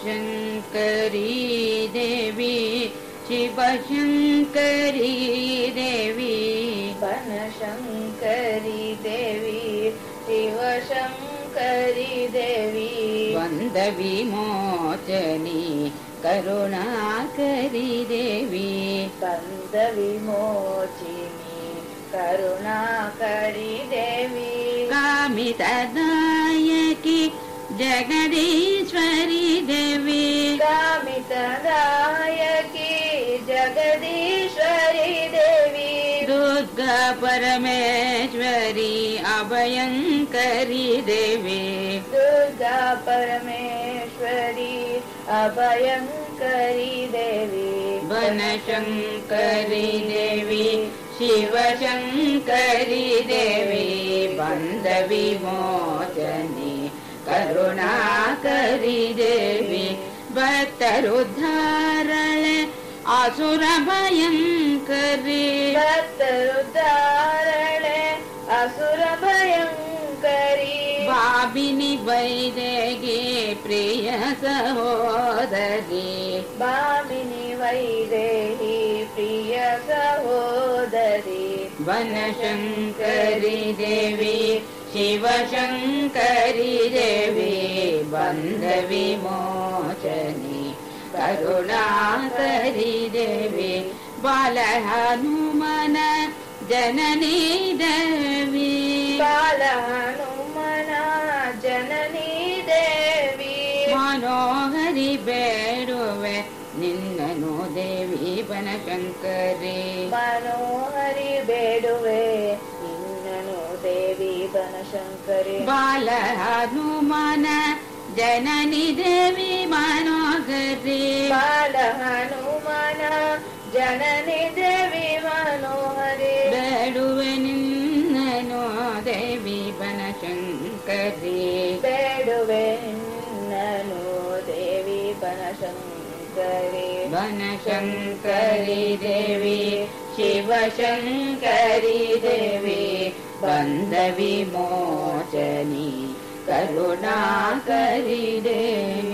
शङ्करी देवी शिवशङ्करी देवी। बनशङ्करी देवी शिवशङ्करी देवी। बन्धविमोचनी करुणाकरी देवी। बन्धविमोचिनी करुणाकरी देवी। कामितदायकी जगदीश्वरी देवी कामितदायकी जगदीश्वरी देवी दुर्गा परमेश्वरी अभयङ्करी देवी दुर्गा परमेश्वरी अभयङ्करी देवी वनशङ्करी देवी शिवशङ्करी देवी बन्धविमोचनी देवी भक्तरुद्धारणे असुरभयङ्करी भक्तरुद्धारणे असुरभयङ्करी भाविनि वैदेगे प्रिय सहोदरी। भामिनि वैदेही प्रिय सहोदरी। वनशङ्करी देवी शिवशङ्करी देवी बन्धविमोचनी करुणाकरी देवी बालहनुमन जननी देवी बालहनुमना जननी देवी मनोहरि ಬೇಡುವೆ ನಿನ್ನನು ದೇವಿ ಬನಶಂಕರಿ मनोहरि ಬೇಡುವೆ ेवी बनशङ्करि। बालहनुमान जननि देवी मानोगरि बालहनुमान जननि देवी मनोहरे। भडुवेन देवी बनशङ्करि। भेडुवे देवी देवी पनशङ्करिकरि देवी शिवशङ्करि। बन्धविमोचनी मोचनी